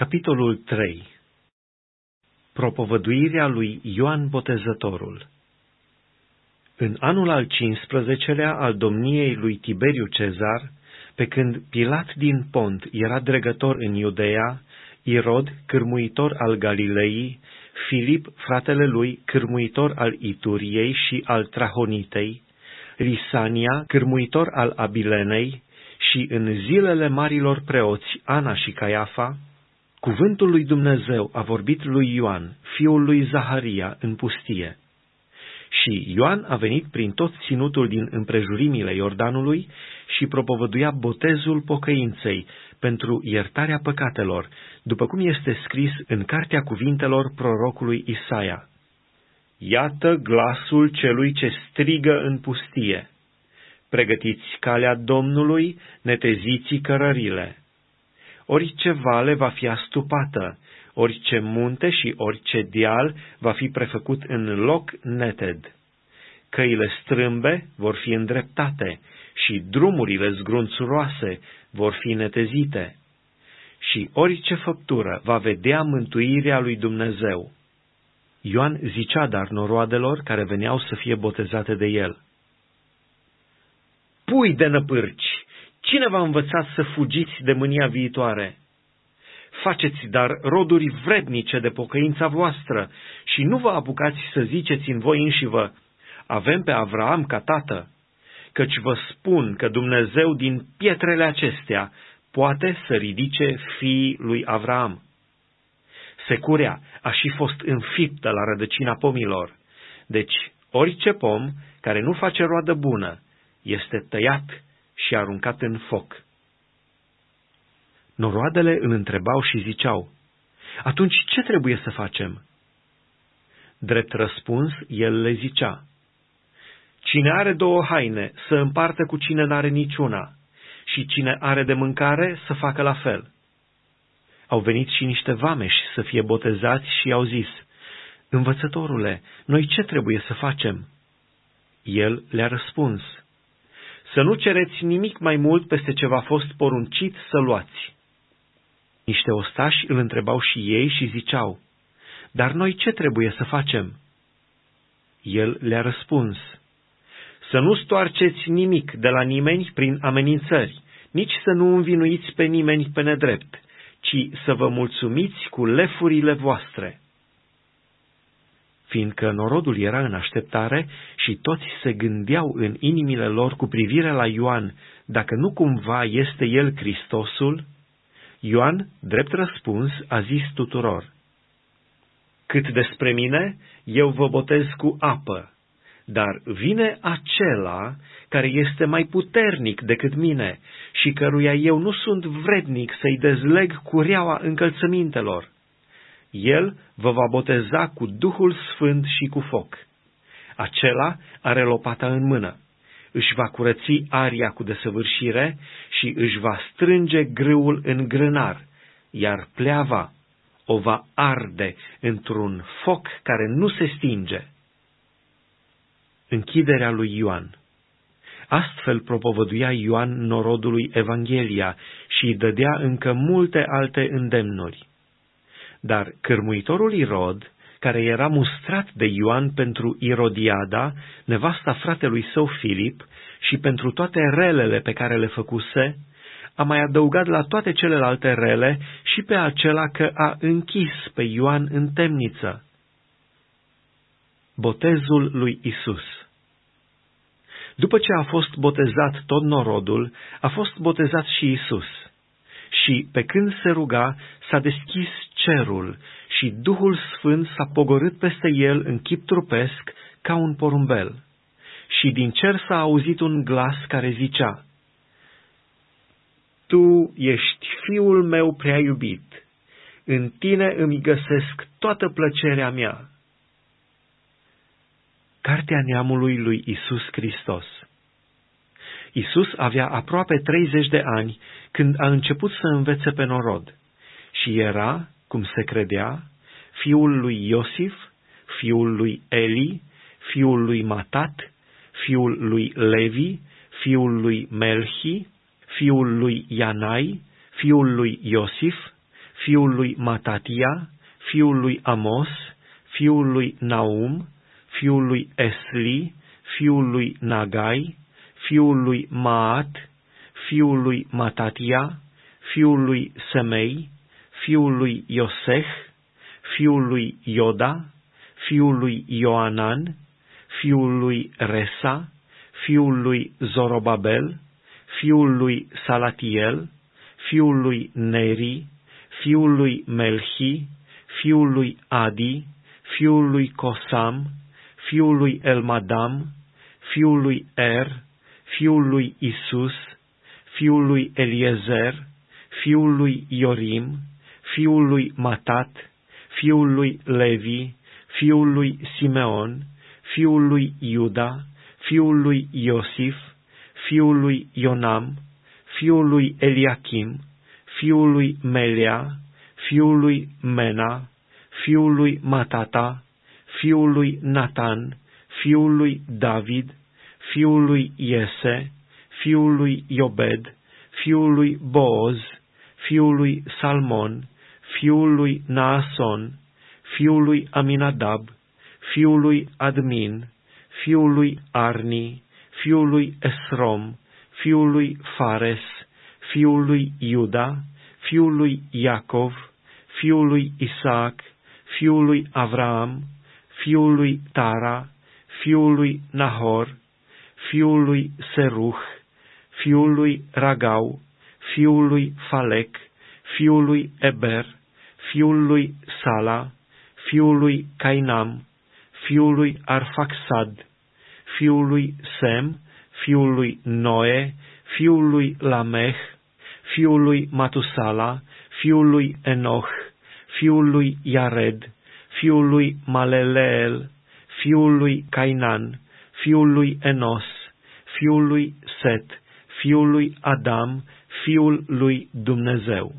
Capitolul 3 Propovăduirea lui Ioan Botezătorul. În anul al 15-lea al domniei lui Tiberiu Cezar, pe când Pilat din Pont era dregător în Iudeea, Irod, cârmuitor al Galilei, Filip, fratele lui, cârmuitor al Ituriei și al Trahonitei, Risania, cârmuitor al Abilenei, și în zilele marilor preoți Ana și Caiafa, Cuvântul lui Dumnezeu a vorbit lui Ioan, fiul lui Zaharia, în pustie. Și Ioan a venit prin tot ținutul din împrejurimile Iordanului și propovăduia botezul pocăinței pentru iertarea păcatelor, după cum este scris în cartea cuvintelor prorocului Isaia. Iată glasul celui ce strigă în pustie. Pregătiți calea Domnului, neteziți cărările orice vale va fi astupată, orice munte și orice deal va fi prefăcut în loc neted. Căile strâmbe vor fi îndreptate și drumurile zgrunțuroase vor fi netezite. Și orice făptură va vedea mântuirea lui Dumnezeu. Ioan zicea dar noroadelor care veneau să fie botezate de el. Pui de năpârci, Cine v-a învățat să fugiți de mânia viitoare? Faceți dar roduri vrednice de pocăința voastră și nu vă apucați să ziceți în voi înșivă, avem pe Avraam ca tată, căci vă spun că Dumnezeu din pietrele acestea poate să ridice fiii lui Avraam. Securea a și fost înfiptă la rădăcina pomilor, deci orice pom care nu face roadă bună este tăiat și aruncat în foc. Noroadele îl întrebau și ziceau, Atunci ce trebuie să facem? Drept răspuns, el le zicea, Cine are două haine, să împartă cu cine n-are niciuna, și cine are de mâncare, să facă la fel. Au venit și niște vameși să fie botezați și au zis, Învățătorule, noi ce trebuie să facem? El le-a răspuns, să nu cereți nimic mai mult peste ce v-a fost poruncit să luați. Niște ostași îl întrebau și ei și ziceau, Dar noi ce trebuie să facem? El le-a răspuns, Să nu stoarceți nimic de la nimeni prin amenințări, nici să nu învinuiți pe nimeni pe nedrept, ci să vă mulțumiți cu lefurile voastre fiindcă norodul era în așteptare și toți se gândeau în inimile lor cu privire la Ioan, dacă nu cumva este el Hristosul, Ioan, drept răspuns, a zis tuturor, Cât despre mine, eu vă botez cu apă, dar vine acela care este mai puternic decât mine și căruia eu nu sunt vrednic să-i dezleg cureaua încălțămintelor el vă va boteza cu Duhul Sfânt și cu foc. Acela are lopata în mână, își va curăți aria cu desăvârșire și își va strânge grâul în grânar, iar pleava o va arde într-un foc care nu se stinge. Închiderea lui Ioan Astfel propovăduia Ioan norodului Evanghelia și îi dădea încă multe alte îndemnuri. Dar cârmuitorul Irod, care era mustrat de Ioan pentru Irodiada, nevasta fratelui său Filip, și pentru toate relele pe care le făcuse, a mai adăugat la toate celelalte rele și pe acela că a închis pe Ioan în temniță. Botezul lui Isus După ce a fost botezat tot norodul, a fost botezat și Isus. Și, pe când se ruga, s-a deschis cerul și Duhul Sfânt s-a pogorât peste el în chip trupesc ca un porumbel. Și din cer s-a auzit un glas care zicea, Tu ești fiul meu prea iubit, în tine îmi găsesc toată plăcerea mea. Cartea neamului lui Isus Hristos Isus avea aproape 30 de ani când a început să învețe pe norod și era, cum se credea, fiul lui Iosif, fiul lui Eli, fiul lui Matat, fiul lui Levi, fiul lui Melchi, fiul lui Ianai, fiul lui Iosif, fiul lui Matatia, fiul lui Amos, fiul lui Naum, fiul lui Esli, fiul lui Nagai, fiul lui Maat, fiul lui Matatia, fiul lui Semei, fiul lui Iosech, fiul lui Ioda, fiul lui Ioanan, fiul lui Resa, fiul lui Zorobabel, fiul lui Salatiel, fiul lui Neri, fiul lui Melchi, fiul lui Adi, fiul lui Cosam, fiul lui Elmadam, fiul lui Er, fiul lui Isus, fiul lui Eliezer, fiul lui Iorim, fiul lui Matat, fiul lui Levi, fiul lui Simeon, fiul lui Iuda, fiul lui Iosif, fiul lui Ionam, fiul lui Eliachim, fiul lui Melea, fiul lui Mena, fiul lui Matata, fiul lui Natan, fiul lui David, fiul lui Iese, fiul lui Iobed, fiul lui Boaz, fiul lui Salmon, fiul lui Naason, fiul lui Aminadab, fiul lui Admin, fiul lui Arni, fiul lui Esrom, fiul lui Fares, fiul lui Iuda, fiul lui Iacov, fiul lui Isaac, fiul lui Avram, fiul lui Tara, fiul lui Nahor, fiul lui Seruch, fiul lui Ragau, fiul lui Falec, fiul lui Eber, fiul lui Sala, fiul lui Cainam, fiul lui Arfaxad, fiul lui Sem, fiul lui Noe, fiul lui Lamech, fiul lui Matusala, fiul lui Enoch, fiul lui Iared, fiul lui Maleleel, fiul lui Cainan, fiul lui Enos, fiul lui Set, fiul lui Adam, fiul lui Dumnezeu.